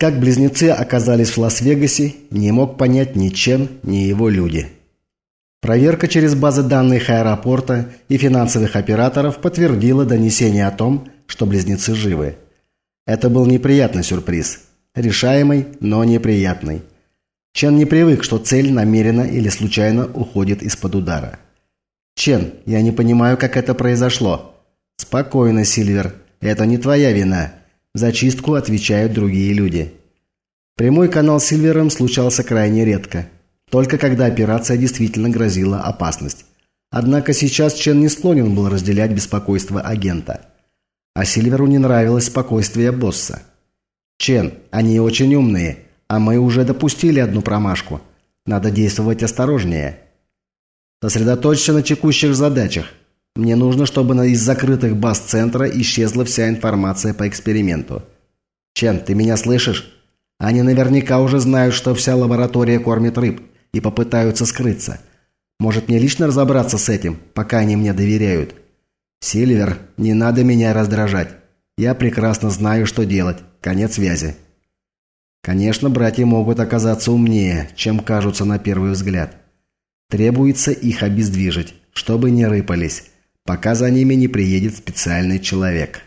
Как близнецы оказались в Лас-Вегасе, не мог понять ни Чен, ни его люди. Проверка через базы данных аэропорта и финансовых операторов подтвердила донесение о том, что близнецы живы. Это был неприятный сюрприз. Решаемый, но неприятный. Чен не привык, что цель намеренно или случайно уходит из-под удара. «Чен, я не понимаю, как это произошло». «Спокойно, Сильвер. Это не твоя вина. За чистку отвечают другие люди». Прямой канал с Сильвером случался крайне редко. Только когда операция действительно грозила опасность. Однако сейчас Чен не склонен был разделять беспокойство агента. А Сильверу не нравилось спокойствие босса. «Чен, они очень умные, а мы уже допустили одну промашку. Надо действовать осторожнее». Сосредоточься на текущих задачах. Мне нужно, чтобы из закрытых баз центра исчезла вся информация по эксперименту. Чен, ты меня слышишь? Они наверняка уже знают, что вся лаборатория кормит рыб и попытаются скрыться. Может мне лично разобраться с этим, пока они мне доверяют? Сильвер, не надо меня раздражать. Я прекрасно знаю, что делать. Конец связи. Конечно, братья могут оказаться умнее, чем кажутся на первый взгляд. Требуется их обездвижить, чтобы не рыпались, пока за ними не приедет специальный человек.